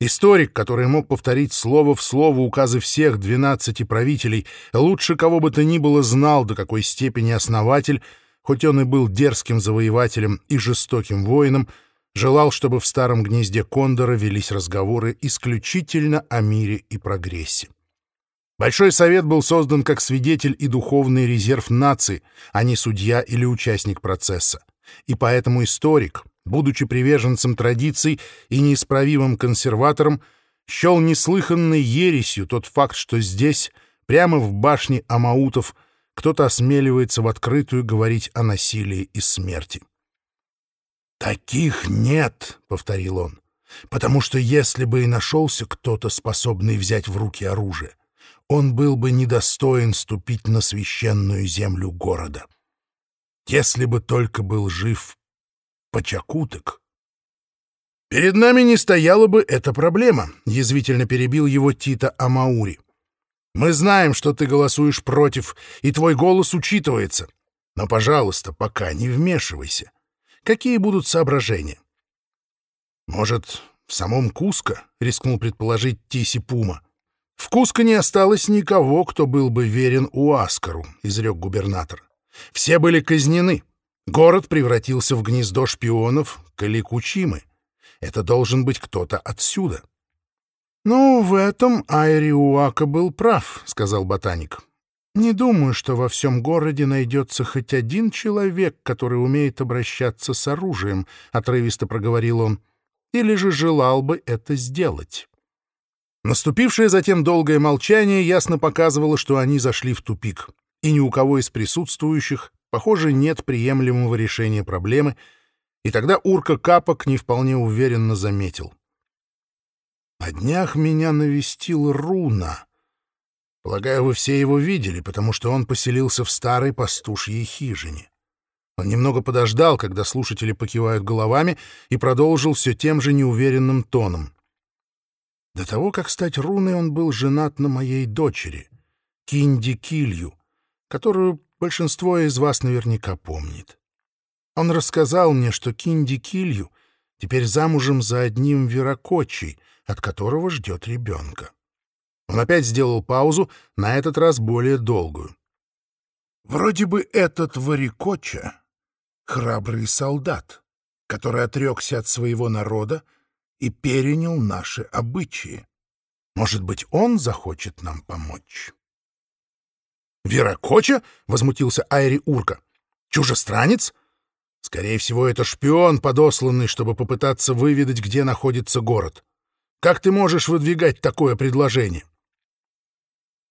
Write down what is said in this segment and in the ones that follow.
Историк, который мог повторить слово в слово указы всех двенадцати правителей, лучше кого бы то ни было знал, до какой степени основатель, хоть он и был дерзким завоевателем и жестоким воином, желал, чтобы в старом гнезде Кондора велись разговоры исключительно о мире и прогрессе. Большой совет был создан как свидетель и духовный резерв нации, а не судья или участник процесса. И поэтому историк, будучи приверженцем традиций и неисправимым консерватором, счел неслыханной ересью тот факт, что здесь, прямо в башне Амаутов, кто-то осмеливается в открытую говорить о насилии и смерти. «Таких нет», — повторил он, — «потому что если бы и нашелся кто-то, способный взять в руки оружие, он был бы недостоин ступить на священную землю города. Если бы только был жив Почакуток. «Перед нами не стояла бы эта проблема», — язвительно перебил его Тита Амаури. «Мы знаем, что ты голосуешь против, и твой голос учитывается. Но, пожалуйста, пока не вмешивайся. Какие будут соображения?» «Может, в самом Куско?» — рискнул предположить Тиси Пума. «В Куско не осталось никого, кто был бы верен Уаскару», — изрек губернатор. «Все были казнены. Город превратился в гнездо шпионов Каликучимы. Это должен быть кто-то отсюда. «Ну, в этом Айри Уака был прав», — сказал ботаник. «Не думаю, что во всем городе найдется хоть один человек, который умеет обращаться с оружием», — отрывисто проговорил он, — «или же желал бы это сделать». Наступившее затем долгое молчание ясно показывало, что они зашли в тупик, и ни у кого из присутствующих Похоже, нет приемлемого решения проблемы, и тогда Урка Капок не вполне уверенно заметил. «На днях меня навестил Руна. Полагаю, вы все его видели, потому что он поселился в старой пастушьей хижине». Он немного подождал, когда слушатели покивают головами, и продолжил все тем же неуверенным тоном. До того, как стать руной, он был женат на моей дочери, Кинди Килью, которую большинство из вас наверняка помнит. Он рассказал мне, что Кинди Килью теперь замужем за одним Веракочей, от которого ждет ребенка. Он опять сделал паузу, на этот раз более долгую. Вроде бы этот Варикоча — храбрый солдат, который отрекся от своего народа и перенял наши обычаи. Может быть, он захочет нам помочь? «Веракоча?» — возмутился Айри Урка. «Чужестранец?» «Скорее всего, это шпион, подосланный, чтобы попытаться выведать, где находится город. Как ты можешь выдвигать такое предложение?»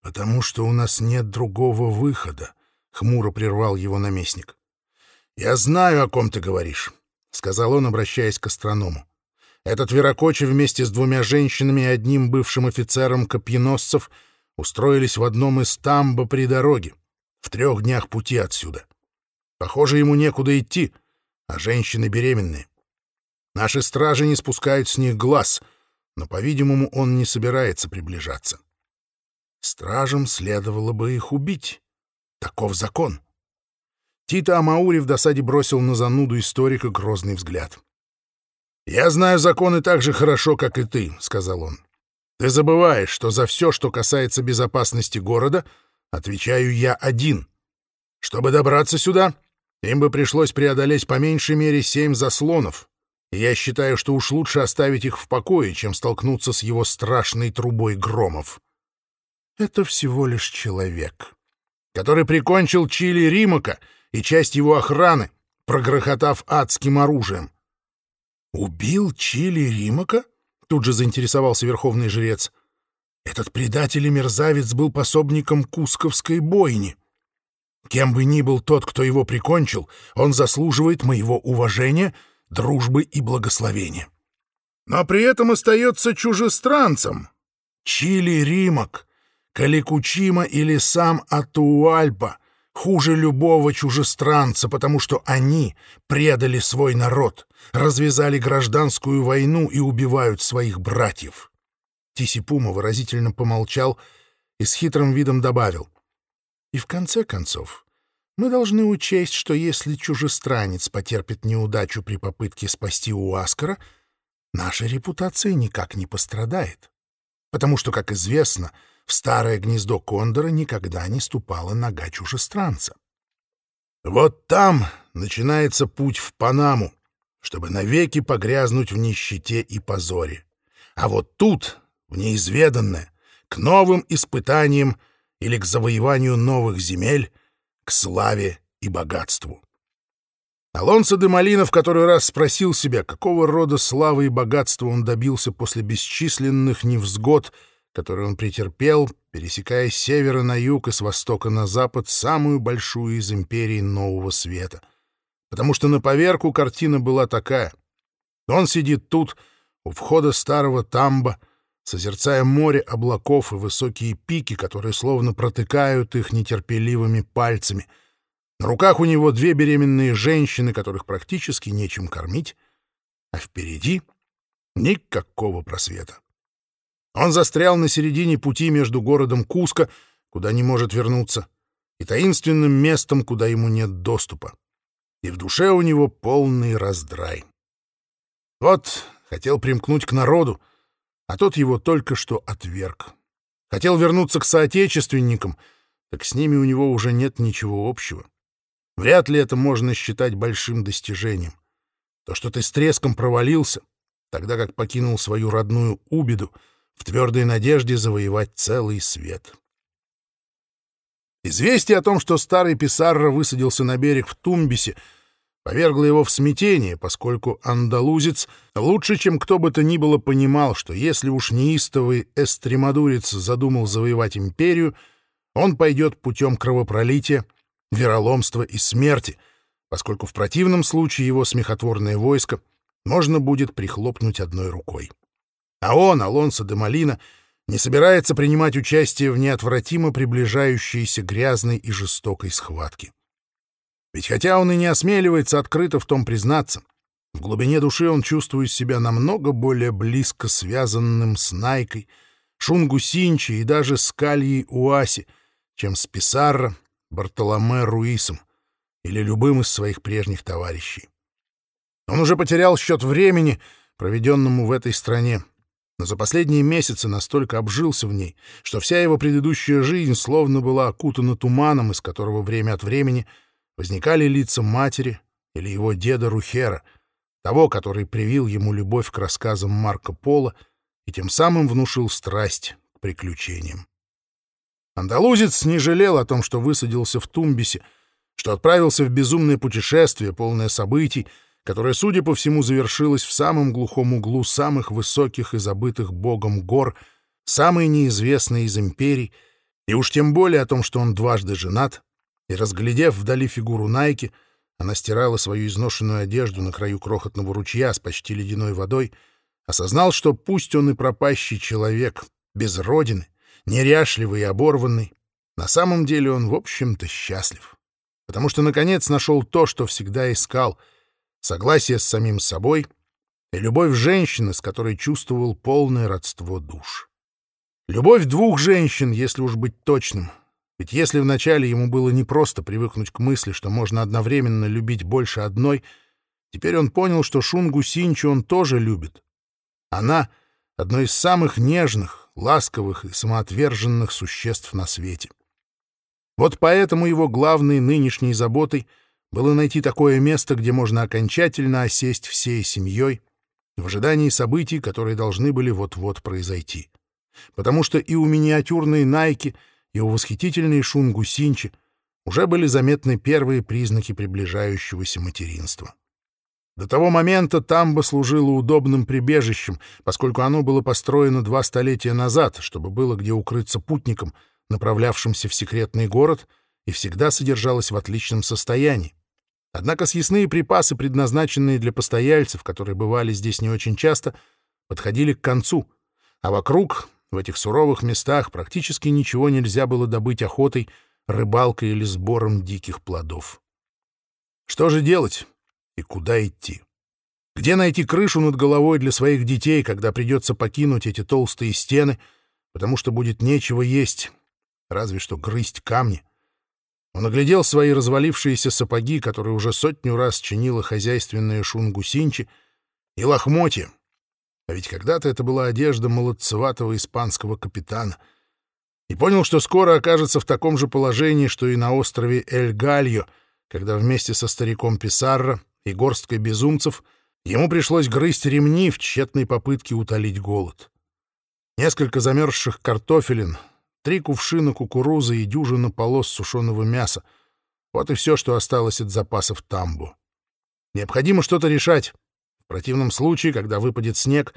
«Потому что у нас нет другого выхода», — хмуро прервал его наместник. «Я знаю, о ком ты говоришь», — сказал он, обращаясь к астроному. «Этот Веракоча вместе с двумя женщинами и одним бывшим офицером копьеносцев — устроились в одном из тамбо при дороге, в трех днях пути отсюда. Похоже, ему некуда идти, а женщины беременные. Наши стражи не спускают с них глаз, но, по-видимому, он не собирается приближаться. Стражам следовало бы их убить. Таков закон. Тита Амаури в досаде бросил на зануду историка грозный взгляд. «Я знаю законы так же хорошо, как и ты», — сказал он. Ты забываешь, что за все, что касается безопасности города, отвечаю я один. Чтобы добраться сюда, им бы пришлось преодолеть по меньшей мере семь заслонов, я считаю, что уж лучше оставить их в покое, чем столкнуться с его страшной трубой громов. Это всего лишь человек, который прикончил Чили Римака и часть его охраны, прогрохотав адским оружием. Убил Чили Римака? — Тут же заинтересовался верховный жрец. Этот предатель и мерзавец был пособником Кусковской бойни. Кем бы ни был тот, кто его прикончил, он заслуживает моего уважения, дружбы и благословения. Но при этом остается чужестранцем. Чили Римок, Каликучима или сам Атуальпа хуже любого чужестранца, потому что они предали свой народ, развязали гражданскую войну и убивают своих братьев. Тисипума выразительно помолчал и с хитрым видом добавил. И в конце концов, мы должны учесть, что если чужестранец потерпит неудачу при попытке спасти Уаскара, наша репутация никак не пострадает. Потому что, как известно, в старое гнездо Кондора никогда не ступала нога чужестранца. Вот там начинается путь в Панаму, чтобы навеки погрязнуть в нищете и позоре. А вот тут, в неизведанное, к новым испытаниям или к завоеванию новых земель, к славе и богатству. Алонсо де Малина в который раз спросил себя, какого рода славы и богатства он добился после бесчисленных невзгод, которые он претерпел, пересекая с севера на юг и с востока на запад самую большую из империй Нового Света. Потому что на поверку картина была такая. Он сидит тут, у входа старого тамба, созерцая море облаков и высокие пики, которые словно протыкают их нетерпеливыми пальцами. На руках у него две беременные женщины, которых практически нечем кормить, а впереди никакого просвета. Он застрял на середине пути между городом Куско, куда не может вернуться, и таинственным местом, куда ему нет доступа. И в душе у него полный раздрай. Вот хотел примкнуть к народу, а тот его только что отверг. Хотел вернуться к соотечественникам, так с ними у него уже нет ничего общего. Вряд ли это можно считать большим достижением. То, что ты с треском провалился, тогда как покинул свою родную Убиду в твердой надежде завоевать целый свет. Известие о том, что старый Писарро высадился на берег в Тумбисе — повергло его в смятение, поскольку андалузец лучше, чем кто бы то ни было, понимал, что если уж неистовый эстремадурец задумал завоевать империю, он пойдет путем кровопролития, вероломства и смерти, поскольку в противном случае его смехотворное войско можно будет прихлопнуть одной рукой. А он, Алонсо де Малина, не собирается принимать участие в неотвратимо приближающейся грязной и жестокой схватке. Ведь хотя он и не осмеливается открыто в том признаться, в глубине души он чувствует себя намного более близко связанным с Найкой, Шунгу Синчи и даже с Кальей Уаси, чем с Писарро, Бартоломе Руисом или любым из своих прежних товарищей. Он уже потерял счет времени, проведенному в этой стране, но за последние месяцы настолько обжился в ней, что вся его предыдущая жизнь словно была окутана туманом, из которого время от времени — возникали лица матери или его деда Рухера, того, который привил ему любовь к рассказам Марко Поло и тем самым внушил страсть к приключениям. Андалузец не жалел о том, что высадился в Тумбисе, что отправился в безумное путешествие, полное событий, которое, судя по всему, завершилось в самом глухом углу самых высоких и забытых богом гор, самой неизвестной из империй, и уж тем более о том, что он дважды женат и, разглядев вдали фигуру Найки, она стирала свою изношенную одежду на краю крохотного ручья с почти ледяной водой, осознал, что пусть он и пропащий человек, без родины, неряшливый и оборванный, на самом деле он, в общем-то, счастлив. Потому что, наконец, нашел то, что всегда искал — согласие с самим собой и любовь женщины, с которой чувствовал полное родство душ. Любовь двух женщин, если уж быть точным — ведь если вначале ему было непросто привыкнуть к мысли, что можно одновременно любить больше одной, теперь он понял, что Шунгу Синчу он тоже любит. Она — одно из самых нежных, ласковых и самоотверженных существ на свете. Вот поэтому его главной нынешней заботой было найти такое место, где можно окончательно осесть всей семьей в ожидании событий, которые должны были вот-вот произойти. Потому что и у миниатюрной Найки — и у восхитительной Шунгу Синчи уже были заметны первые признаки приближающегося материнства. До того момента Тамба служило удобным прибежищем, поскольку оно было построено два столетия назад, чтобы было где укрыться путникам, направлявшимся в секретный город, и всегда содержалось в отличном состоянии. Однако съестные припасы, предназначенные для постояльцев, которые бывали здесь не очень часто, подходили к концу, а вокруг в этих суровых местах практически ничего нельзя было добыть охотой, рыбалкой или сбором диких плодов. Что же делать и куда идти? Где найти крышу над головой для своих детей, когда придется покинуть эти толстые стены, потому что будет нечего есть, разве что грызть камни? Он оглядел свои развалившиеся сапоги, которые уже сотню раз чинила хозяйственная шунгу Синчи, и лохмотья, А ведь когда-то это была одежда молодцеватого испанского капитана. И понял, что скоро окажется в таком же положении, что и на острове Эль-Гальо, когда вместе со стариком Писарро и горсткой безумцев ему пришлось грызть ремни в тщетной попытке утолить голод. Несколько замерзших картофелин, три кувшина кукурузы и дюжина полос сушеного мяса. Вот и все, что осталось от запасов тамбу. Необходимо что-то решать. В противном случае, когда выпадет снег,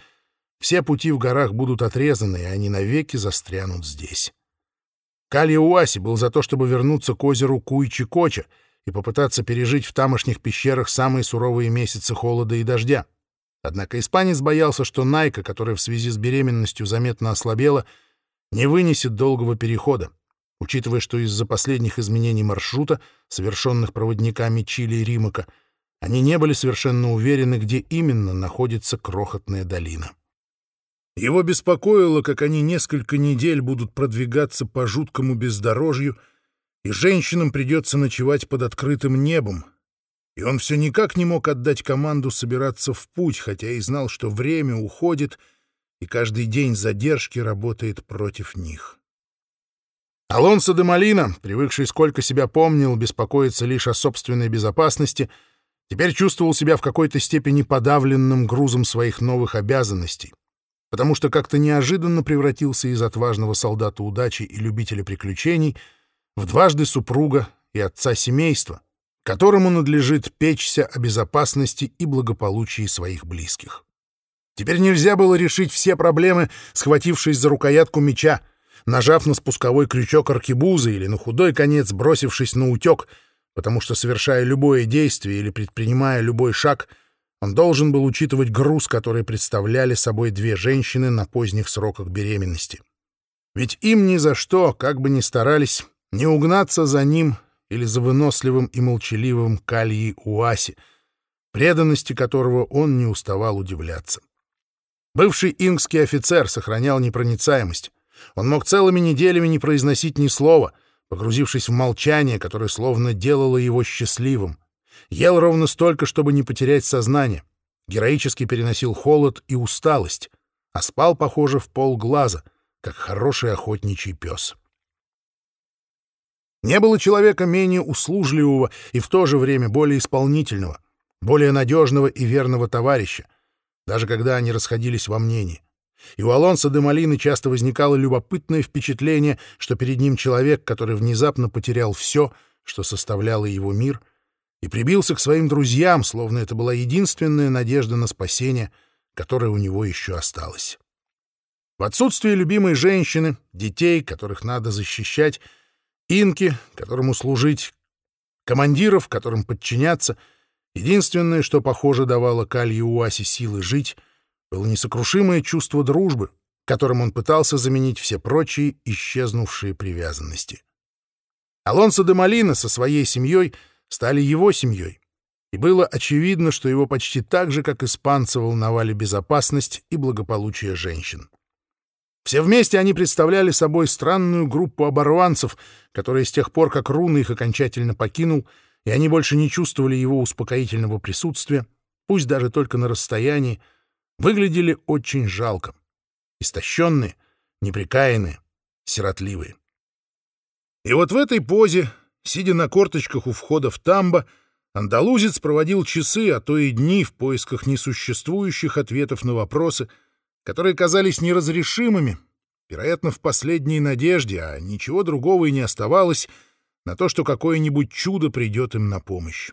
все пути в горах будут отрезаны, и они навеки застрянут здесь. Калья-Уаси был за то, чтобы вернуться к озеру Куйчи-Коча и попытаться пережить в тамошних пещерах самые суровые месяцы холода и дождя. Однако испанец боялся, что Найка, которая в связи с беременностью заметно ослабела, не вынесет долгого перехода, учитывая, что из-за последних изменений маршрута, совершенных проводниками Чили и Римака, они не были совершенно уверены, где именно находится крохотная долина. Его беспокоило, как они несколько недель будут продвигаться по жуткому бездорожью, и женщинам придется ночевать под открытым небом. И он все никак не мог отдать команду собираться в путь, хотя и знал, что время уходит, и каждый день задержки работает против них. Алонсо де Малина, привыкший сколько себя помнил, беспокоиться лишь о собственной безопасности — теперь чувствовал себя в какой-то степени подавленным грузом своих новых обязанностей, потому что как-то неожиданно превратился из отважного солдата удачи и любителя приключений в дважды супруга и отца семейства, которому надлежит печься о безопасности и благополучии своих близких. Теперь нельзя было решить все проблемы, схватившись за рукоятку меча, нажав на спусковой крючок аркебузы или на худой конец бросившись на утек — потому что, совершая любое действие или предпринимая любой шаг, он должен был учитывать груз, который представляли собой две женщины на поздних сроках беременности. Ведь им ни за что, как бы ни старались, не угнаться за ним или за выносливым и молчаливым Кальи Уаси, преданности которого он не уставал удивляться. Бывший ингский офицер сохранял непроницаемость. Он мог целыми неделями не произносить ни слова — погрузившись в молчание, которое словно делало его счастливым. Ел ровно столько, чтобы не потерять сознание. Героически переносил холод и усталость, а спал, похоже, в полглаза, как хороший охотничий пес. Не было человека менее услужливого и в то же время более исполнительного, более надежного и верного товарища, даже когда они расходились во мнении. И у Алонса де Малины часто возникало любопытное впечатление, что перед ним человек, который внезапно потерял все, что составляло его мир, и прибился к своим друзьям, словно это была единственная надежда на спасение, которая у него еще осталась. В отсутствие любимой женщины, детей, которых надо защищать, инки, которому служить, командиров, которым подчиняться, единственное, что, похоже, давало Калью Уасе силы жить — было несокрушимое чувство дружбы, которым он пытался заменить все прочие исчезнувшие привязанности. Алонсо де Малина со своей семьей стали его семьей, и было очевидно, что его почти так же, как испанцы, волновали безопасность и благополучие женщин. Все вместе они представляли собой странную группу оборванцев, которые с тех пор, как Руна их окончательно покинул, и они больше не чувствовали его успокоительного присутствия, пусть даже только на расстоянии, выглядели очень жалко. Истощенные, неприкаянные, сиротливые. И вот в этой позе, сидя на корточках у входа в тамбо, андалузец проводил часы, а то и дни в поисках несуществующих ответов на вопросы, которые казались неразрешимыми, вероятно, в последней надежде, а ничего другого и не оставалось на то, что какое-нибудь чудо придет им на помощь.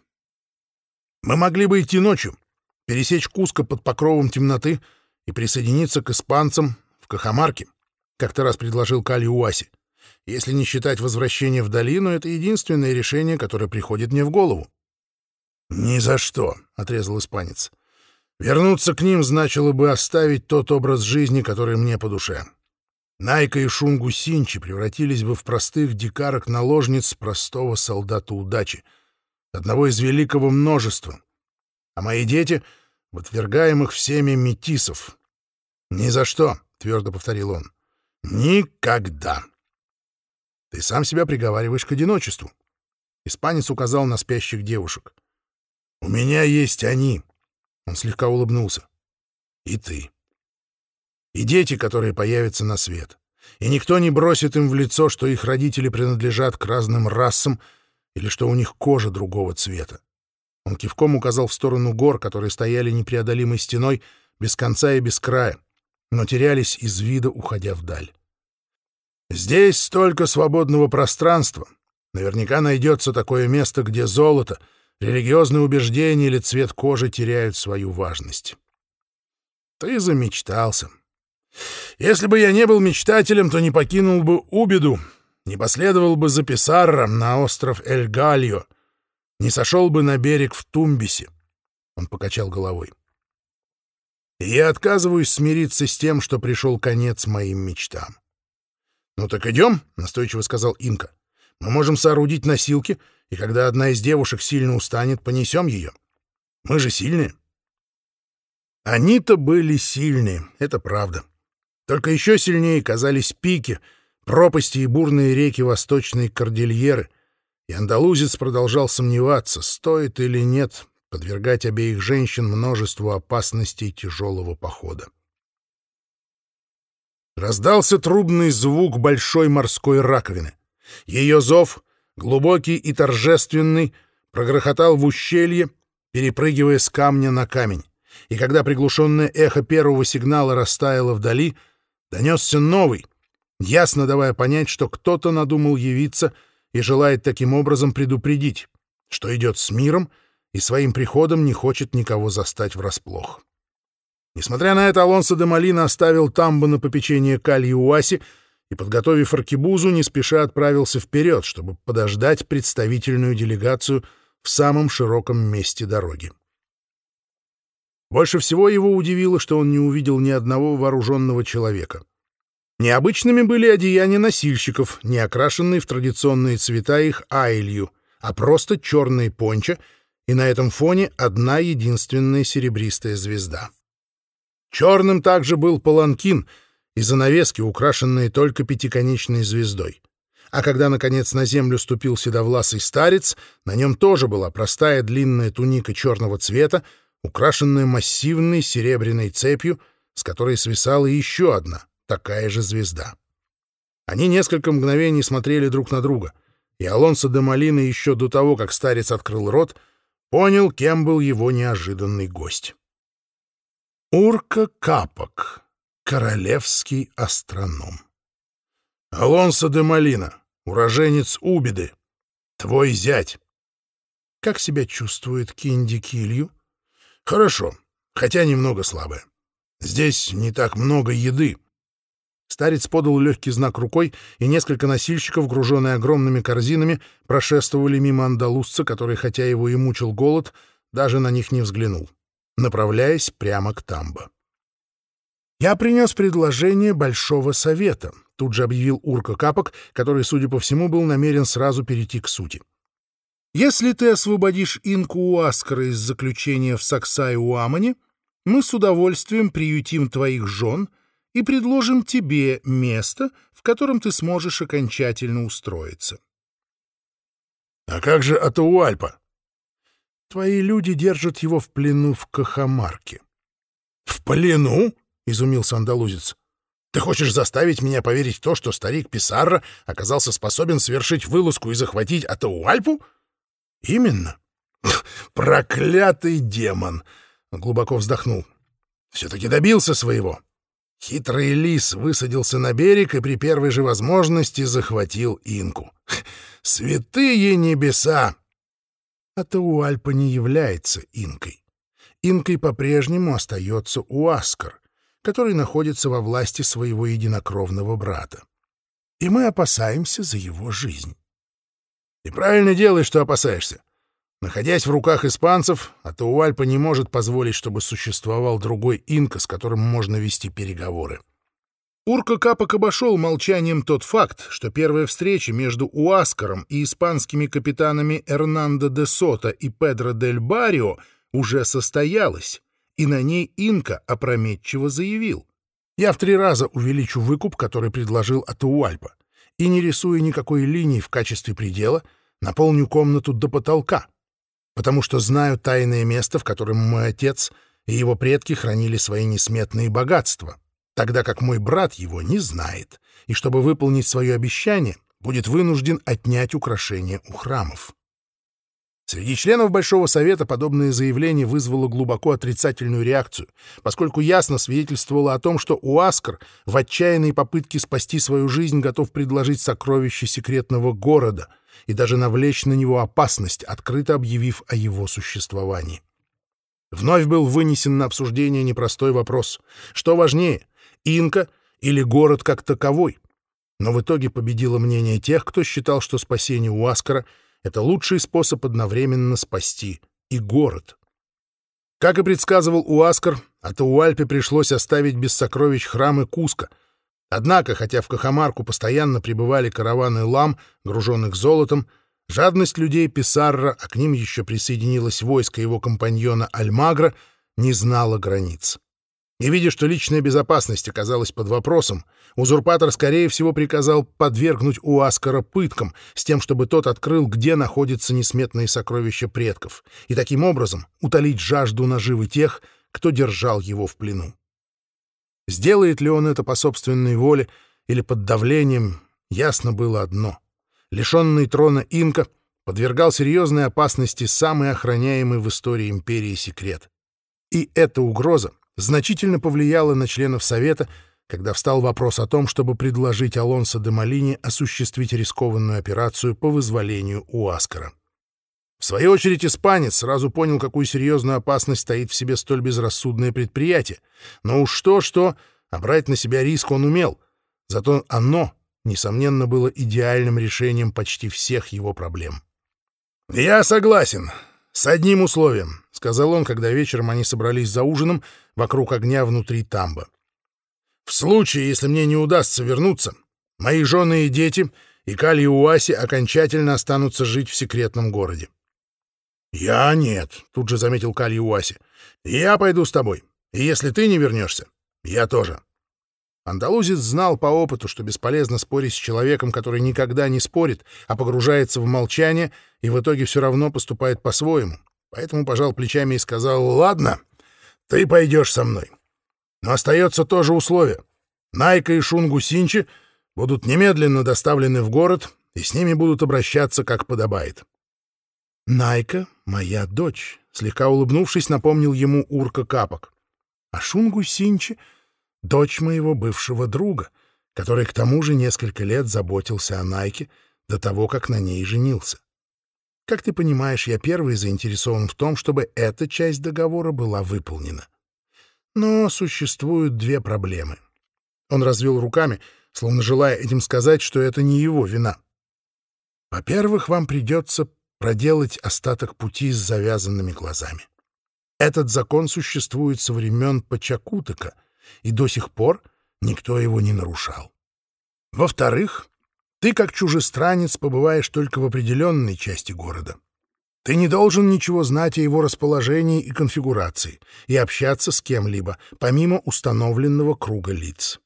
Мы могли бы идти ночью, пересечь Куско под покровом темноты и присоединиться к испанцам в Кахамарке, как-то раз предложил Кали Уаси. Если не считать возвращение в долину, это единственное решение, которое приходит мне в голову. «Ни за что», — отрезал испанец. «Вернуться к ним значило бы оставить тот образ жизни, который мне по душе. Найка и Шунгу Синчи превратились бы в простых дикарок-наложниц простого солдата удачи, одного из великого множества, а мои дети — в отвергаемых всеми метисов. «Ни за что», — твердо повторил он. «Никогда». «Ты сам себя приговариваешь к одиночеству». Испанец указал на спящих девушек. «У меня есть они», — он слегка улыбнулся. «И ты». И дети, которые появятся на свет. И никто не бросит им в лицо, что их родители принадлежат к разным расам или что у них кожа другого цвета. Он кивком указал в сторону гор, которые стояли непреодолимой стеной, без конца и без края, но терялись из вида, уходя вдаль. Здесь столько свободного пространства. Наверняка найдется такое место, где золото, религиозные убеждения или цвет кожи теряют свою важность. Ты замечтался. Если бы я не был мечтателем, то не покинул бы Убиду, не последовал бы за Писарром на остров Эль-Гальо, не сошел бы на берег в Тумбисе. Он покачал головой. И я отказываюсь смириться с тем, что пришел конец моим мечтам. «Ну так идем», — настойчиво сказал Инка. «Мы можем соорудить носилки, и когда одна из девушек сильно устанет, понесем ее. Мы же сильные». Они-то были сильные, это правда. Только еще сильнее казались пики, пропасти и бурные реки Восточной Кордильеры, и андалузец продолжал сомневаться, стоит или нет подвергать обеих женщин множеству опасностей тяжелого похода. Раздался трубный звук большой морской раковины. Ее зов, глубокий и торжественный, прогрохотал в ущелье, перепрыгивая с камня на камень. И когда приглушенное эхо первого сигнала растаяло вдали, донесся новый, ясно давая понять, что кто-то надумал явиться и желает таким образом предупредить, что идет с миром и своим приходом не хочет никого застать врасплох. Несмотря на это, Алонсо де Малина оставил Тамбо на попечение Кальи Уаси и, подготовив аркебузу, не спеша отправился вперед, чтобы подождать представительную делегацию в самом широком месте дороги. Больше всего его удивило, что он не увидел ни одного вооруженного человека. Необычными были одеяния носильщиков, не окрашенные в традиционные цвета их айлью, а просто черные понча, и на этом фоне одна единственная серебристая звезда. Черным также был паланкин и занавески, украшенные только пятиконечной звездой. А когда, наконец, на землю ступил седовласый старец, на нем тоже была простая длинная туника черного цвета, украшенная массивной серебряной цепью, с которой свисала еще одна, такая же звезда. Они несколько мгновений смотрели друг на друга, и Алонсо де Малина еще до того, как старец открыл рот, понял, кем был его неожиданный гость. Урка Капок, королевский астроном. Алонсо де Малина, уроженец Убиды, твой зять. Как себя чувствует Кинди Килью? Хорошо, хотя немного слабая. Здесь не так много еды. Старец подал легкий знак рукой, и несколько носильщиков, груженные огромными корзинами, прошествовали мимо андалузца, который, хотя его и мучил голод, даже на них не взглянул направляясь прямо к Тамбо. «Я принес предложение Большого Совета», — тут же объявил Урка Капок, который, судя по всему, был намерен сразу перейти к сути. «Если ты освободишь Инку Уаскара из заключения в Саксае-Уамане, мы с удовольствием приютим твоих жен и предложим тебе место, в котором ты сможешь окончательно устроиться». «А как же Атауальпа?» Твои люди держат его в плену в Кахамарке. — В плену? — изумился андалузец. — Ты хочешь заставить меня поверить в то, что старик Писарра оказался способен совершить вылазку и захватить Атауальпу? — Именно. — Проклятый демон! — глубоко вздохнул. — Все-таки добился своего. Хитрый лис высадился на берег и при первой же возможности захватил инку. Святые небеса! Атауальпа не является инкой. Инкой по-прежнему остается Уаскар, который находится во власти своего единокровного брата. И мы опасаемся за его жизнь. И правильно делаешь, что опасаешься. Находясь в руках испанцев, Атауальпа не может позволить, чтобы существовал другой инка, с которым можно вести переговоры. Урка Капок обошел молчанием тот факт, что первая встреча между Уаскаром и испанскими капитанами Эрнандо де Сота и Педро дель Барио уже состоялась, и на ней Инка опрометчиво заявил. «Я в три раза увеличу выкуп, который предложил Атауальпа, и, не рисуя никакой линии в качестве предела, наполню комнату до потолка, потому что знаю тайное место, в котором мой отец и его предки хранили свои несметные богатства» тогда как мой брат его не знает, и чтобы выполнить свое обещание, будет вынужден отнять украшения у храмов. Среди членов Большого Совета подобное заявление вызвало глубоко отрицательную реакцию, поскольку ясно свидетельствовало о том, что Уаскар в отчаянной попытке спасти свою жизнь готов предложить сокровище секретного города и даже навлечь на него опасность, открыто объявив о его существовании. Вновь был вынесен на обсуждение непростой вопрос. Что важнее, инка или город как таковой? Но в итоге победило мнение тех, кто считал, что спасение Уаскара — это лучший способ одновременно спасти и город. Как и предсказывал Уаскар, Атауальпе пришлось оставить без сокровищ храмы Куска. Однако, хотя в Кахамарку постоянно прибывали караваны лам, груженных золотом, жадность людей Писарра, а к ним еще присоединилось войско его компаньона Альмагра, не знала границ. И видя, что личная безопасность оказалась под вопросом, узурпатор, скорее всего, приказал подвергнуть Уаскара пыткам, с тем, чтобы тот открыл, где находятся несметные сокровища предков, и таким образом утолить жажду наживы тех, кто держал его в плену. Сделает ли он это по собственной воле или под давлением, ясно было одно. Лишенный трона инка подвергал серьезной опасности самый охраняемый в истории империи секрет. И эта угроза значительно повлияло на членов Совета, когда встал вопрос о том, чтобы предложить Алонсо де Малине осуществить рискованную операцию по вызволению Уаскара. В свою очередь, испанец сразу понял, какую серьезную опасность стоит в себе столь безрассудное предприятие. Но уж что-что, а брать на себя риск он умел. Зато оно, несомненно, было идеальным решением почти всех его проблем. «Я согласен. С одним условием», — сказал он, когда вечером они собрались за ужином вокруг огня внутри тамба. «В случае, если мне не удастся вернуться, мои жены и дети и Кали и Уаси окончательно останутся жить в секретном городе». «Я нет», — тут же заметил Кали Уаси. «Я пойду с тобой, и если ты не вернешься, я тоже». Андалузец знал по опыту, что бесполезно спорить с человеком, который никогда не спорит, а погружается в молчание и в итоге все равно поступает по-своему. Поэтому пожал плечами и сказал, «Ладно, ты пойдешь со мной. Но остается то же условие. Найка и Шунгу Синчи будут немедленно доставлены в город, и с ними будут обращаться, как подобает». «Найка — моя дочь», — слегка улыбнувшись, напомнил ему Урка Капок. «А Шунгу Синчи — дочь моего бывшего друга, который к тому же несколько лет заботился о Найке до того, как на ней женился. Как ты понимаешь, я первый заинтересован в том, чтобы эта часть договора была выполнена. Но существуют две проблемы. Он развел руками, словно желая этим сказать, что это не его вина. Во-первых, вам придется проделать остаток пути с завязанными глазами. Этот закон существует со времен Пачакутака — и до сих пор никто его не нарушал. Во-вторых, ты как чужестранец побываешь только в определенной части города. Ты не должен ничего знать о его расположении и конфигурации и общаться с кем-либо, помимо установленного круга лиц.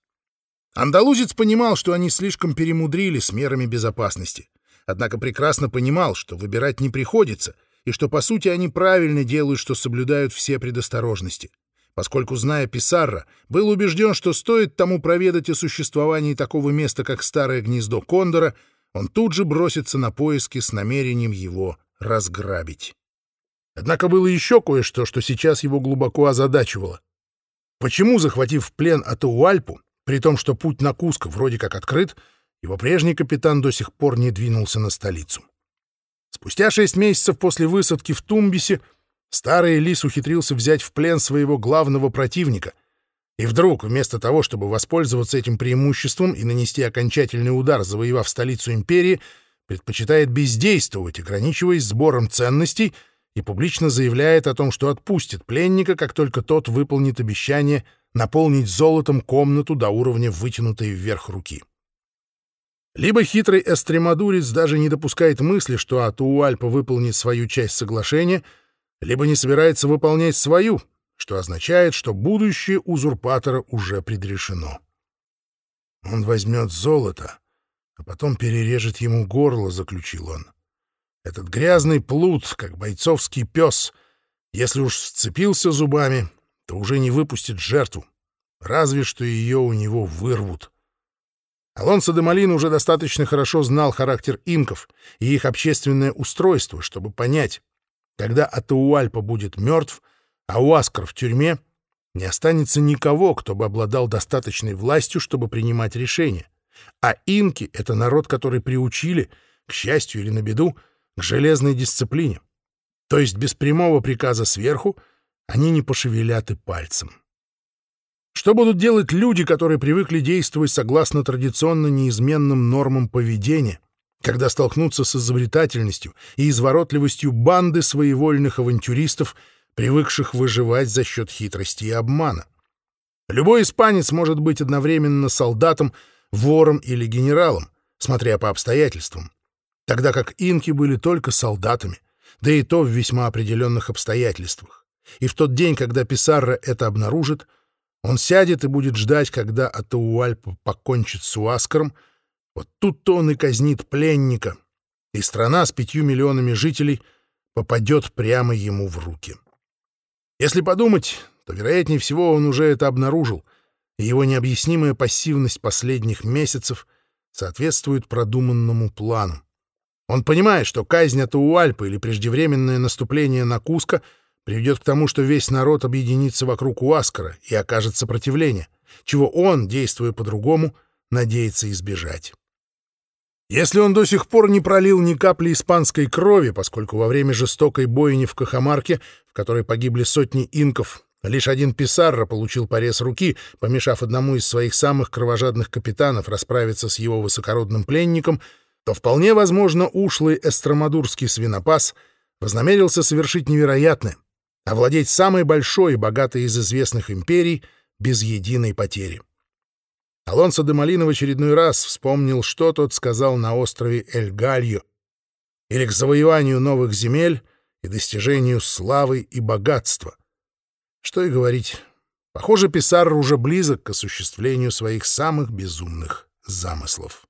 Андалузец понимал, что они слишком перемудрили с мерами безопасности, однако прекрасно понимал, что выбирать не приходится, и что, по сути, они правильно делают, что соблюдают все предосторожности поскольку, зная Писарра, был убежден, что стоит тому проведать о существовании такого места, как Старое гнездо Кондора, он тут же бросится на поиски с намерением его разграбить. Однако было еще кое-что, что сейчас его глубоко озадачивало. Почему, захватив в плен Атауальпу, при том, что путь на Куско вроде как открыт, его прежний капитан до сих пор не двинулся на столицу? Спустя шесть месяцев после высадки в Тумбисе Старый лис ухитрился взять в плен своего главного противника. И вдруг, вместо того, чтобы воспользоваться этим преимуществом и нанести окончательный удар, завоевав столицу империи, предпочитает бездействовать, ограничиваясь сбором ценностей, и публично заявляет о том, что отпустит пленника, как только тот выполнит обещание наполнить золотом комнату до уровня вытянутой вверх руки. Либо хитрый эстремадурец даже не допускает мысли, что Атуальпа выполнит свою часть соглашения — либо не собирается выполнять свою, что означает, что будущее узурпатора уже предрешено. Он возьмет золото, а потом перережет ему горло, заключил он. Этот грязный плут, как бойцовский пес, если уж сцепился зубами, то уже не выпустит жертву. разве что ее у него вырвут. Алонсо де Малин уже достаточно хорошо знал характер инков и их общественное устройство, чтобы понять, когда Атауальпа будет мертв, а Уаскар в тюрьме, не останется никого, кто бы обладал достаточной властью, чтобы принимать решения. А инки — это народ, который приучили, к счастью или на беду, к железной дисциплине. То есть без прямого приказа сверху они не пошевелят и пальцем. Что будут делать люди, которые привыкли действовать согласно традиционно неизменным нормам поведения, когда столкнутся с изобретательностью и изворотливостью банды своевольных авантюристов, привыкших выживать за счет хитрости и обмана? Любой испанец может быть одновременно солдатом, вором или генералом, смотря по обстоятельствам, тогда как инки были только солдатами, да и то в весьма определенных обстоятельствах. И в тот день, когда Писарра это обнаружит — он сядет и будет ждать, когда Атауальпа покончит с Уаскаром. Вот тут-то он и казнит пленника, и страна с пятью миллионами жителей попадет прямо ему в руки. Если подумать, то, вероятнее всего, он уже это обнаружил, и его необъяснимая пассивность последних месяцев соответствует продуманному плану. Он понимает, что казнь Атауальпа или преждевременное наступление на Куско — приведет к тому, что весь народ объединится вокруг Уаскара и окажет сопротивление, чего он, действуя по-другому, надеется избежать. Если он до сих пор не пролил ни капли испанской крови, поскольку во время жестокой бойни в Кахамарке, в которой погибли сотни инков, лишь один Писарро получил порез руки, помешав одному из своих самых кровожадных капитанов расправиться с его высокородным пленником, то вполне возможно ушлый эстромадурский свинопас вознамерился совершить невероятное — овладеть самой большой и богатой из известных империй без единой потери. Алонсо де Малино в очередной раз вспомнил, что тот сказал на острове Эль-Гальо, или к завоеванию новых земель и достижению славы и богатства. Что и говорить, похоже, Писарро уже близок к осуществлению своих самых безумных замыслов.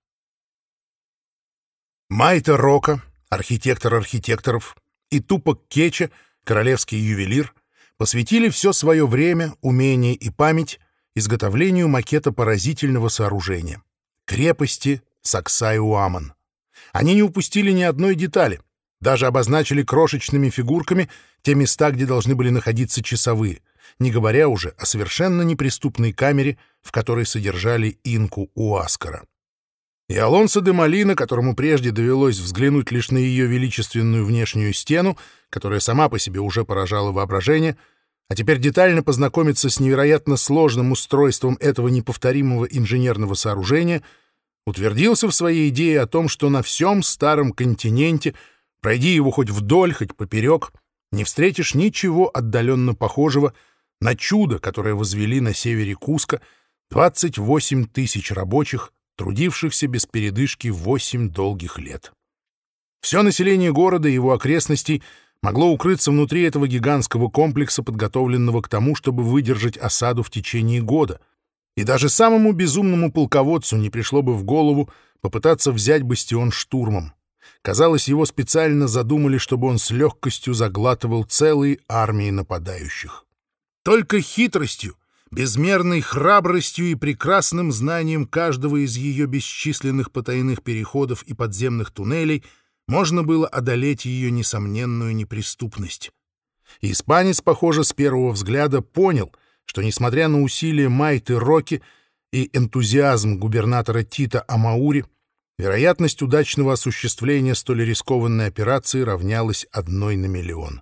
Майта Рока, архитектор архитекторов, и Тупок Кеча — королевский ювелир, посвятили все свое время, умение и память изготовлению макета поразительного сооружения — крепости Саксай-Уаман. Они не упустили ни одной детали, даже обозначили крошечными фигурками те места, где должны были находиться часовые, не говоря уже о совершенно неприступной камере, в которой содержали инку Уаскара. И Алонсо де Малина, которому прежде довелось взглянуть лишь на ее величественную внешнюю стену, которая сама по себе уже поражала воображение, а теперь детально познакомиться с невероятно сложным устройством этого неповторимого инженерного сооружения, утвердился в своей идее о том, что на всем старом континенте, пройди его хоть вдоль, хоть поперек, не встретишь ничего отдаленно похожего на чудо, которое возвели на севере Куска 28 тысяч рабочих трудившихся без передышки восемь долгих лет. Все население города и его окрестностей могло укрыться внутри этого гигантского комплекса, подготовленного к тому, чтобы выдержать осаду в течение года. И даже самому безумному полководцу не пришло бы в голову попытаться взять бастион штурмом. Казалось, его специально задумали, чтобы он с легкостью заглатывал целые армии нападающих. Только хитростью безмерной храбростью и прекрасным знанием каждого из ее бесчисленных потайных переходов и подземных туннелей можно было одолеть ее несомненную неприступность. Испанец, похоже, с первого взгляда понял, что, несмотря на усилия Майты Роки и энтузиазм губернатора Тита Амаури, вероятность удачного осуществления столь рискованной операции равнялась одной на миллион.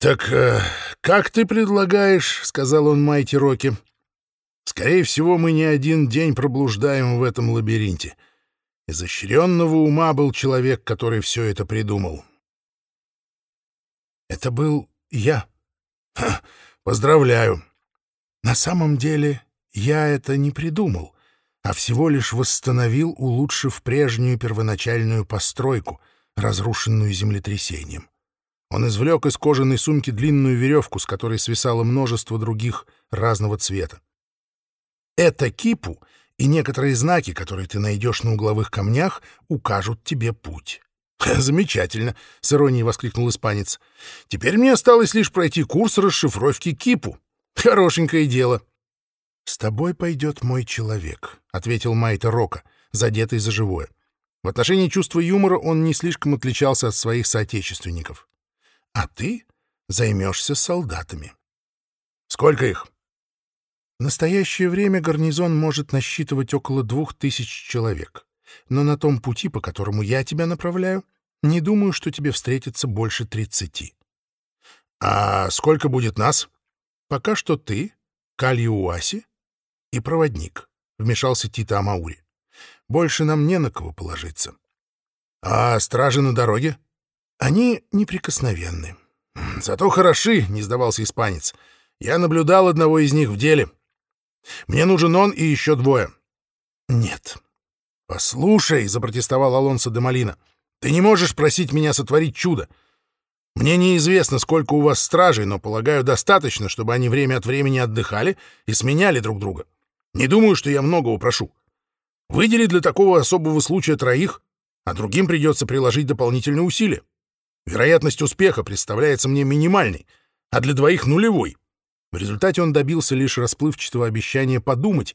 «Так э, как ты предлагаешь?» — сказал он Майти Роки. «Скорее всего, мы не один день проблуждаем в этом лабиринте. Изощренного ума был человек, который все это придумал». «Это был я». Ха, «Поздравляю». «На самом деле я это не придумал, а всего лишь восстановил, улучшив прежнюю первоначальную постройку, разрушенную землетрясением. Он извлек из кожаной сумки длинную веревку, с которой свисало множество других разного цвета. Это кипу и некоторые знаки, которые ты найдешь на угловых камнях, укажут тебе путь. «Замечательно!» — с иронией воскликнул испанец. «Теперь мне осталось лишь пройти курс расшифровки кипу. Хорошенькое дело. «С тобой пойдет мой человек», — ответил Майта Рока, задетый за живое. В отношении чувства юмора он не слишком отличался от своих соотечественников. «А ты займешься солдатами». «Сколько их?» В настоящее время гарнизон может насчитывать около двух тысяч человек. Но на том пути, по которому я тебя направляю, не думаю, что тебе встретится больше тридцати. А сколько будет нас? Пока что ты, Кальюаси и проводник, — вмешался Тита Амаури. Больше нам не на кого положиться. А стражи на дороге? Они неприкосновенны. Зато хороши, — не сдавался испанец. Я наблюдал одного из них в деле. Мне нужен он и еще двое. Нет. Послушай, — запротестовал Алонсо де Малина, — ты не можешь просить меня сотворить чудо. Мне неизвестно, сколько у вас стражей, но, полагаю, достаточно, чтобы они время от времени отдыхали и сменяли друг друга. Не думаю, что я многого прошу. Выдели для такого особого случая троих, а другим придется приложить дополнительные усилия. Вероятность успеха представляется мне минимальной, а для двоих — нулевой. В результате он добился лишь расплывчатого обещания подумать,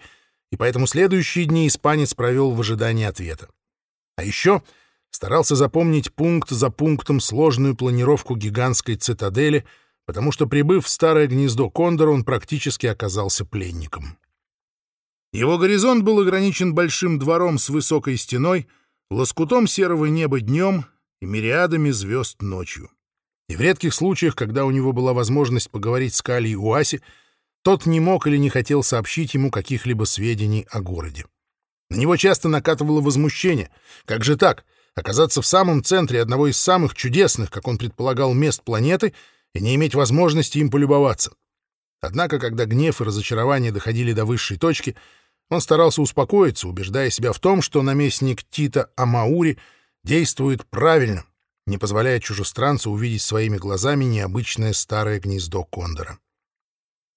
и поэтому следующие дни испанец провел в ожидании ответа. А еще старался запомнить пункт за пунктом сложную планировку гигантской цитадели, потому что, прибыв в старое гнездо Кондора, он практически оказался пленником. Его горизонт был ограничен большим двором с высокой стеной, лоскутом серого неба днем и мириадами звезд ночью. И в редких случаях, когда у него была возможность поговорить с Калией Уаси, тот не мог или не хотел сообщить ему каких-либо сведений о городе. На него часто накатывало возмущение. Как же так? Оказаться в самом центре одного из самых чудесных, как он предполагал, мест планеты и не иметь возможности им полюбоваться. Однако, когда гнев и разочарование доходили до высшей точки, он старался успокоиться, убеждая себя в том, что наместник Тита Амаури действует правильно, не позволяя чужестранцу увидеть своими глазами необычное старое гнездо кондора.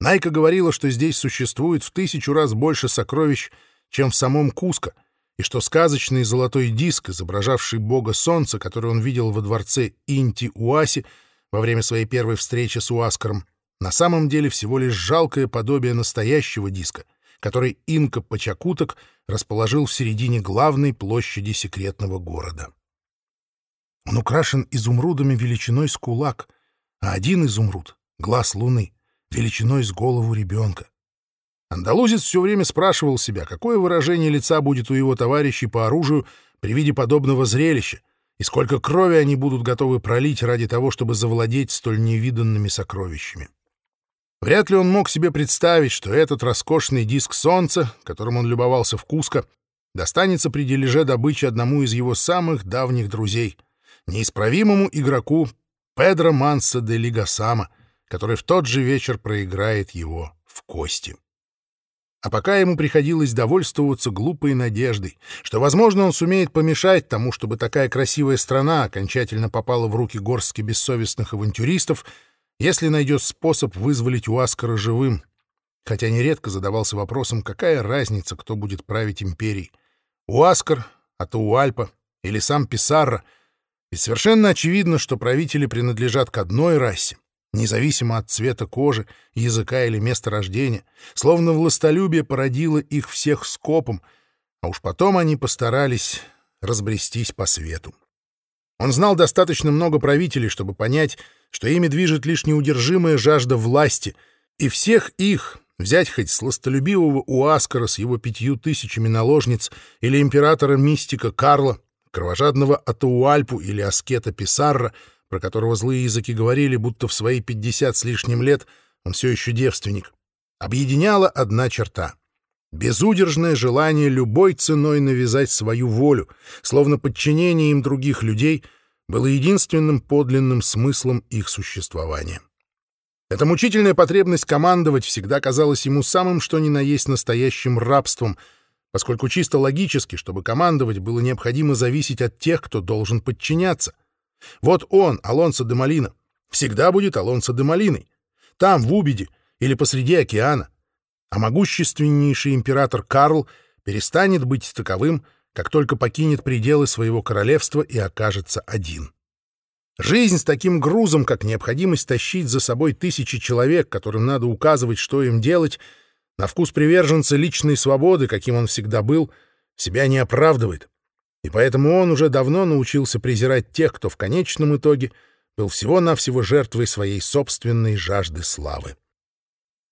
Найка говорила, что здесь существует в тысячу раз больше сокровищ, чем в самом Куско, и что сказочный золотой диск, изображавший бога солнца, который он видел во дворце Инти-Уаси во время своей первой встречи с Уаскаром, на самом деле всего лишь жалкое подобие настоящего диска, который инка Пачакуток расположил в середине главной площади секретного города. Он украшен изумрудами величиной с кулак, а один изумруд — глаз луны, величиной с голову ребенка. Андалузец все время спрашивал себя, какое выражение лица будет у его товарищей по оружию при виде подобного зрелища, и сколько крови они будут готовы пролить ради того, чтобы завладеть столь невиданными сокровищами. Вряд ли он мог себе представить, что этот роскошный диск солнца, которым он любовался в Куско, достанется при дележе добычи одному из его самых давних друзей — неисправимому игроку Педро Манса де Лигасама, который в тот же вечер проиграет его в кости. А пока ему приходилось довольствоваться глупой надеждой, что, возможно, он сумеет помешать тому, чтобы такая красивая страна окончательно попала в руки горстки бессовестных авантюристов, если найдет способ вызволить Уаскара живым, хотя нередко задавался вопросом, какая разница, кто будет править империей — Уаскар, Атауальпа или сам Писарра — ведь совершенно очевидно, что правители принадлежат к одной расе, независимо от цвета кожи, языка или места рождения, словно властолюбие породило их всех скопом, а уж потом они постарались разбрестись по свету. Он знал достаточно много правителей, чтобы понять, что ими движет лишь неудержимая жажда власти, и всех их, взять хоть сластолюбивого Уаскара с его пятью тысячами наложниц или императора-мистика Карла, кровожадного Атауальпу или аскета Писарра, про которого злые языки говорили, будто в свои пятьдесят с лишним лет он все еще девственник, объединяла одна черта — безудержное желание любой ценой навязать свою волю, словно подчинение им других людей было единственным подлинным смыслом их существования. Эта мучительная потребность командовать всегда казалась ему самым что ни на есть настоящим рабством — поскольку чисто логически, чтобы командовать, было необходимо зависеть от тех, кто должен подчиняться. Вот он, Алонсо де Малина, всегда будет Алонсо де Малиной. Там, в Убиде или посреди океана. А могущественнейший император Карл перестанет быть таковым, как только покинет пределы своего королевства и окажется один. Жизнь с таким грузом, как необходимость тащить за собой тысячи человек, которым надо указывать, что им делать, на вкус приверженца личной свободы, каким он всегда был, себя не оправдывает. И поэтому он уже давно научился презирать тех, кто в конечном итоге был всего-навсего жертвой своей собственной жажды славы.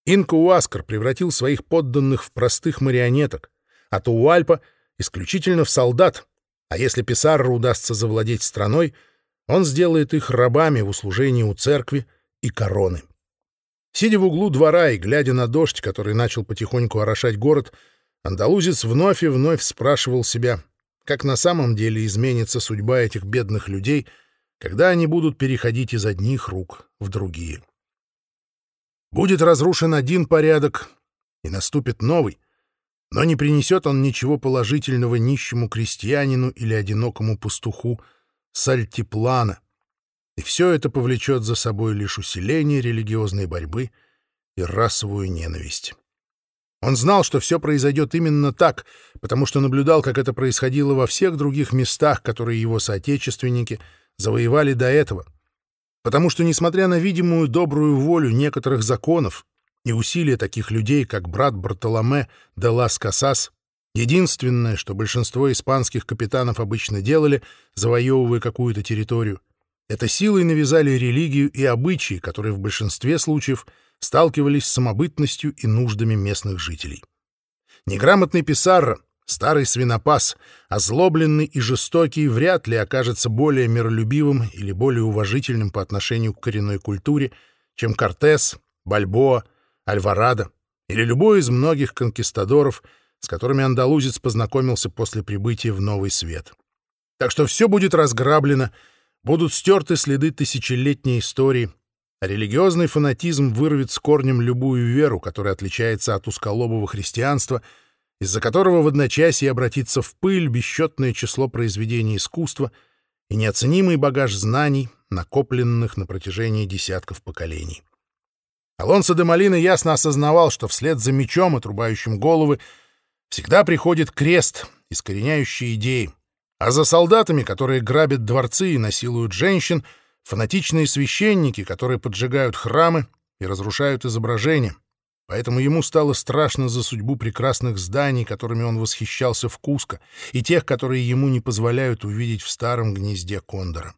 Инка Уаскар превратил своих подданных в простых марионеток, а Туальпа — исключительно в солдат, а если Писарро удастся завладеть страной — он сделает их рабами в услужении у церкви и короны. Сидя в углу двора и глядя на дождь, который начал потихоньку орошать город, андалузец вновь и вновь спрашивал себя, как на самом деле изменится судьба этих бедных людей, когда они будут переходить из одних рук в другие. Будет разрушен один порядок, и наступит новый, но не принесет он ничего положительного нищему крестьянину или одинокому пастуху, с альтиплана, и все это повлечет за собой лишь усиление религиозной борьбы и расовую ненависть. Он знал, что все произойдет именно так, потому что наблюдал, как это происходило во всех других местах, которые его соотечественники завоевали до этого. Потому что, несмотря на видимую добрую волю некоторых законов и усилия таких людей, как брат Бартоломе де лас Касас, Единственное, что большинство испанских капитанов обычно делали, завоевывая какую-то территорию, это силой навязали религию и обычаи, которые в большинстве случаев сталкивались с самобытностью и нуждами местных жителей. Неграмотный писарро, старый свинопас, озлобленный и жестокий вряд ли окажется более миролюбивым или более уважительным по отношению к коренной культуре, чем Кортес, Бальбоа, Альварадо или любой из многих конкистадоров — с которыми андалузец познакомился после прибытия в Новый Свет. Так что все будет разграблено, будут стерты следы тысячелетней истории, религиозный фанатизм вырвет с корнем любую веру, которая отличается от узколобого христианства, из-за которого в одночасье обратится в пыль бесчетное число произведений искусства и неоценимый багаж знаний, накопленных на протяжении десятков поколений. Алонсо де Малина ясно осознавал, что вслед за мечом, отрубающим головы, Всегда приходит крест, искореняющий идеи. А за солдатами, которые грабят дворцы и насилуют женщин, фанатичные священники, которые поджигают храмы и разрушают изображения. Поэтому ему стало страшно за судьбу прекрасных зданий, которыми он восхищался в Куско, и тех, которые ему не позволяют увидеть в старом гнезде кондора.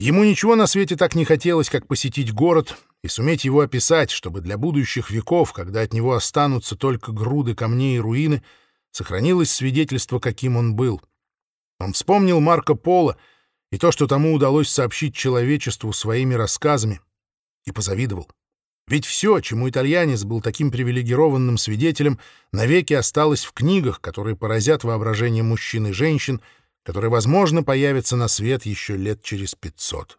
Ему ничего на свете так не хотелось, как посетить город и суметь его описать, чтобы для будущих веков, когда от него останутся только груды камней и руины, сохранилось свидетельство, каким он был. Он вспомнил Марко Поло и то, что тому удалось сообщить человечеству своими рассказами, и позавидовал. Ведь все, чему итальянец был таким привилегированным свидетелем, навеки осталось в книгах, которые поразят воображение мужчин и женщин, которые, возможно, появятся на свет еще лет через пятьсот.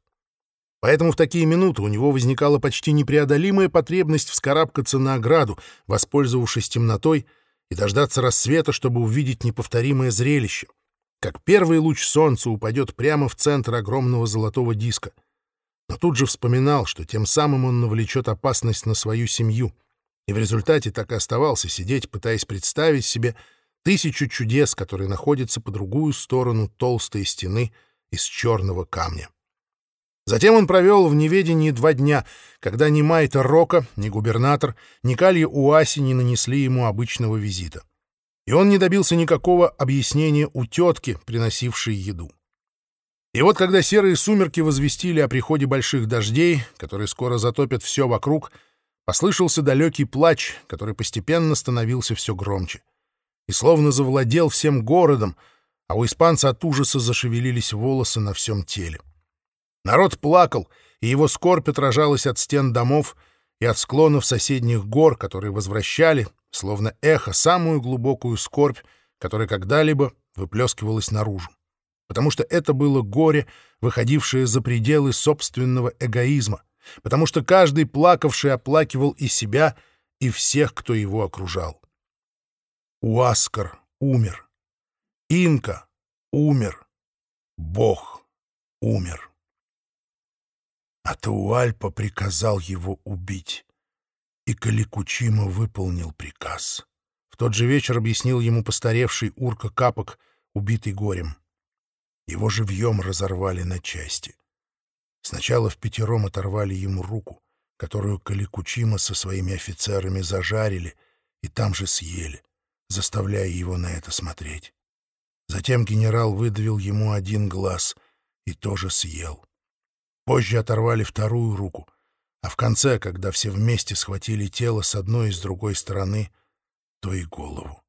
Поэтому в такие минуты у него возникала почти непреодолимая потребность вскарабкаться на ограду, воспользовавшись темнотой, и дождаться рассвета, чтобы увидеть неповторимое зрелище, как первый луч солнца упадет прямо в центр огромного золотого диска. Но тут же вспоминал, что тем самым он навлечет опасность на свою семью, и в результате так и оставался сидеть, пытаясь представить себе тысячу чудес, которые находятся по другую сторону толстой стены из черного камня. Затем он провел в неведении два дня, когда ни Майта Рока, ни губернатор, ни Калья Уаси не нанесли ему обычного визита. И он не добился никакого объяснения у тетки, приносившей еду. И вот когда серые сумерки возвестили о приходе больших дождей, которые скоро затопят все вокруг, послышался далекий плач, который постепенно становился все громче. И словно завладел всем городом, а у испанца от ужаса зашевелились волосы на всем теле. Народ плакал, и его скорбь отражалась от стен домов и от склонов соседних гор, которые возвращали, словно эхо, самую глубокую скорбь, которая когда-либо выплескивалась наружу. Потому что это было горе, выходившее за пределы собственного эгоизма, потому что каждый плакавший оплакивал и себя, и всех, кто его окружал. Уаскар умер. Инка умер. Бог умер. Атауальпа приказал его убить, и Каликучима выполнил приказ. В тот же вечер объяснил ему постаревший урка Капок, убитый горем. Его живьем разорвали на части. Сначала в пятером оторвали ему руку, которую Каликучима со своими офицерами зажарили и там же съели, заставляя его на это смотреть. Затем генерал выдавил ему один глаз и тоже съел. Позже оторвали вторую руку, а в конце, когда все вместе схватили тело с одной и с другой стороны, то и голову.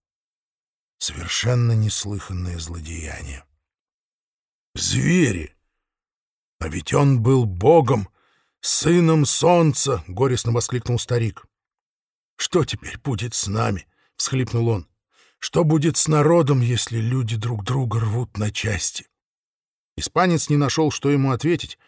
Совершенно неслыханное злодеяние. «Звери! А ведь он был богом, сыном солнца!» — горестно воскликнул старик. «Что теперь будет с нами?» — всхлипнул он. «Что будет с народом, если люди друг друга рвут на части?» Испанец не нашел, что ему ответить,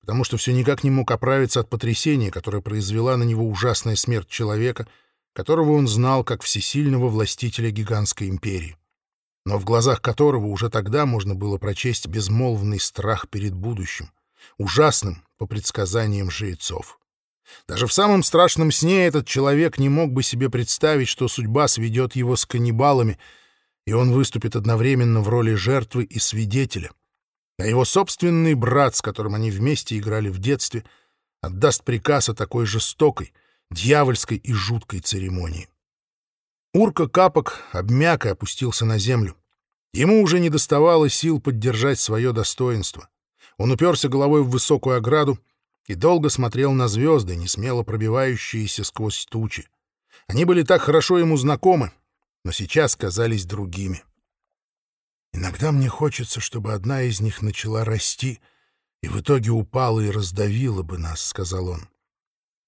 потому что все никак не мог оправиться от потрясения, которое произвела на него ужасная смерть человека, которого он знал как всесильного властителя гигантской империи, но в глазах которого уже тогда можно было прочесть безмолвный страх перед будущим, ужасным по предсказаниям жрецов. Даже в самом страшном сне этот человек не мог бы себе представить, что судьба сведет его с каннибалами, и он выступит одновременно в роли жертвы и свидетеля. А его собственный брат, с которым они вместе играли в детстве, отдаст приказ о такой жестокой, дьявольской и жуткой церемонии. Урка Капок обмяк и опустился на землю. Ему уже не доставало сил поддержать свое достоинство. Он уперся головой в высокую ограду и долго смотрел на звезды, не смело пробивающиеся сквозь тучи. Они были так хорошо ему знакомы, но сейчас казались другими. Иногда мне хочется, чтобы одна из них начала расти и в итоге упала и раздавила бы нас, — сказал он.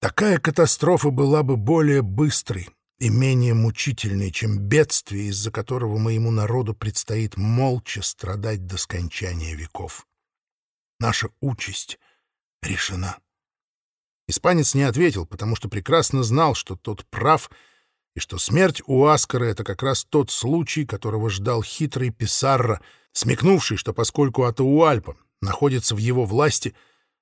Такая катастрофа была бы более быстрой и менее мучительной, чем бедствие, из-за которого моему народу предстоит молча страдать до скончания веков. Наша участь решена. Испанец не ответил, потому что прекрасно знал, что тот прав, и что смерть у Аскара — это как раз тот случай, которого ждал хитрый Писарра, смекнувший, что поскольку Атауальпа находится в его власти,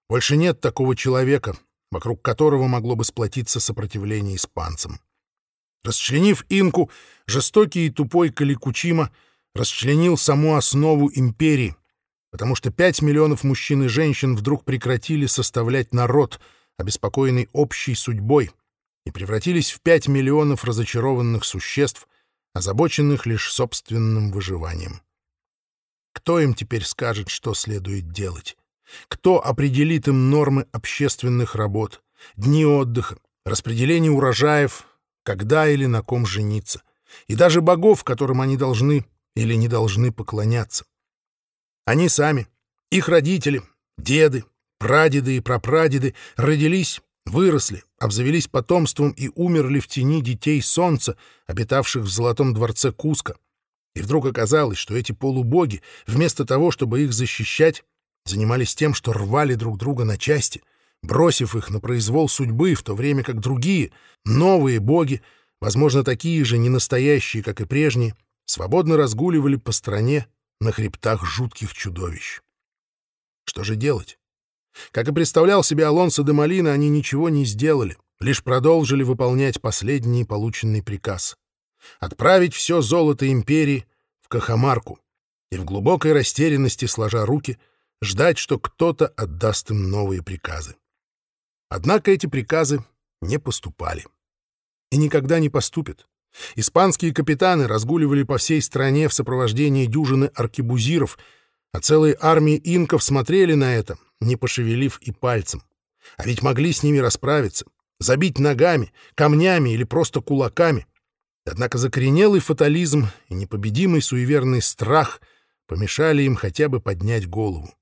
больше нет такого человека, вокруг которого могло бы сплотиться сопротивление испанцам. Расчленив инку, жестокий и тупой Каликучима расчленил саму основу империи, потому что пять миллионов мужчин и женщин вдруг прекратили составлять народ, обеспокоенный общей судьбой, и превратились в пять миллионов разочарованных существ, озабоченных лишь собственным выживанием. Кто им теперь скажет, что следует делать? Кто определит им нормы общественных работ, дни отдыха, распределение урожаев, когда или на ком жениться, и даже богов, которым они должны или не должны поклоняться? Они сами, их родители, деды, прадеды и прапрадеды родились, выросли, обзавелись потомством и умерли в тени детей солнца, обитавших в золотом дворце Куска. И вдруг оказалось, что эти полубоги, вместо того, чтобы их защищать, занимались тем, что рвали друг друга на части, бросив их на произвол судьбы, в то время как другие, новые боги, возможно, такие же ненастоящие, как и прежние, свободно разгуливали по стране, на хребтах жутких чудовищ. Что же делать? Как и представлял себе Алонсо де Малина, они ничего не сделали, лишь продолжили выполнять последний полученный приказ — отправить все золото империи в Кахамарку и в глубокой растерянности, сложа руки, ждать, что кто-то отдаст им новые приказы. Однако эти приказы не поступали. И никогда не поступят. Испанские капитаны разгуливали по всей стране в сопровождении дюжины аркебузиров, а целые армии инков смотрели на это, не пошевелив и пальцем. А ведь могли с ними расправиться, забить ногами, камнями или просто кулаками. Однако закоренелый фатализм и непобедимый суеверный страх помешали им хотя бы поднять голову.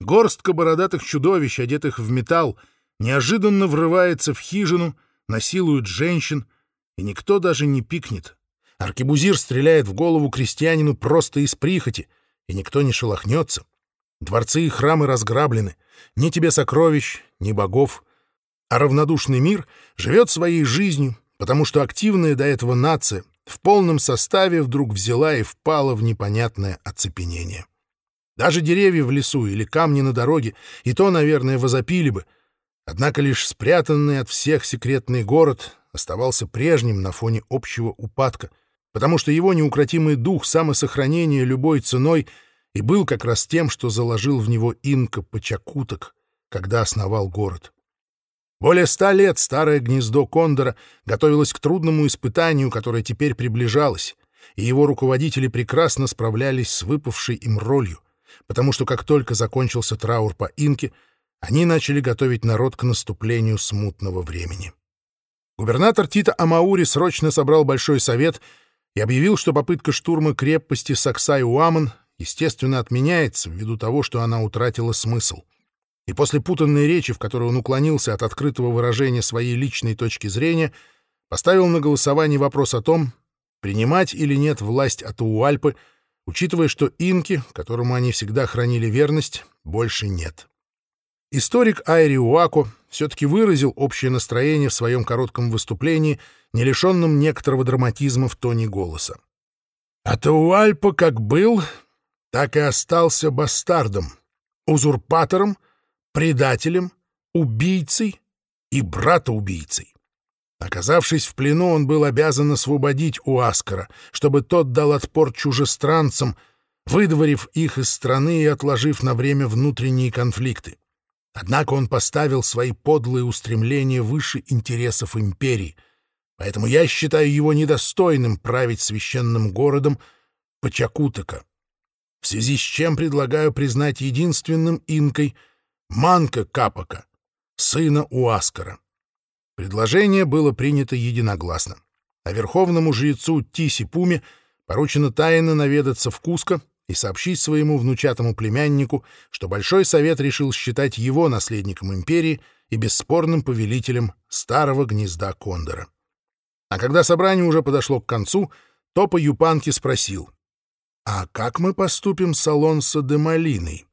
Горстка бородатых чудовищ, одетых в металл, неожиданно врывается в хижину, насилует женщин — и никто даже не пикнет. Аркебузир стреляет в голову крестьянину просто из прихоти, и никто не шелохнется. Дворцы и храмы разграблены. Ни тебе сокровищ, ни богов. А равнодушный мир живет своей жизнью, потому что активная до этого нация в полном составе вдруг взяла и впала в непонятное оцепенение. Даже деревья в лесу или камни на дороге и то, наверное, возопили бы. Однако лишь спрятанный от всех секретный город оставался прежним на фоне общего упадка, потому что его неукротимый дух самосохранения любой ценой и был как раз тем, что заложил в него инка Пачакуток, когда основал город. Более ста лет старое гнездо Кондора готовилось к трудному испытанию, которое теперь приближалось, и его руководители прекрасно справлялись с выпавшей им ролью, потому что как только закончился траур по Инке, они начали готовить народ к наступлению смутного времени. Губернатор Тита Амаури срочно собрал большой совет и объявил, что попытка штурма крепости Саксай-Уаман естественно отменяется ввиду того, что она утратила смысл. И после путанной речи, в которой он уклонился от открытого выражения своей личной точки зрения, поставил на голосование вопрос о том, принимать или нет власть от Уальпы, учитывая, что инки, которому они всегда хранили верность, больше нет. Историк Айри Уако все-таки выразил общее настроение в своем коротком выступлении, не лишенном некоторого драматизма в тоне голоса. Атауальпа как был, так и остался бастардом, узурпатором, предателем, убийцей и брата-убийцей. Оказавшись в плену, он был обязан освободить Уаскара, чтобы тот дал отпор чужестранцам, выдворив их из страны и отложив на время внутренние конфликты. Однако он поставил свои подлые устремления выше интересов империи, поэтому я считаю его недостойным править священным городом Пачакутака, в связи с чем предлагаю признать единственным инкой Манка Капака, сына Уаскара. Предложение было принято единогласно, а верховному жрецу Тиси Пуме поручено тайно наведаться в Куско и сообщить своему внучатому племяннику, что Большой Совет решил считать его наследником империи и бесспорным повелителем старого гнезда Кондора. А когда собрание уже подошло к концу, Топа Юпанки спросил, «А как мы поступим с Алонсо де Малиной?»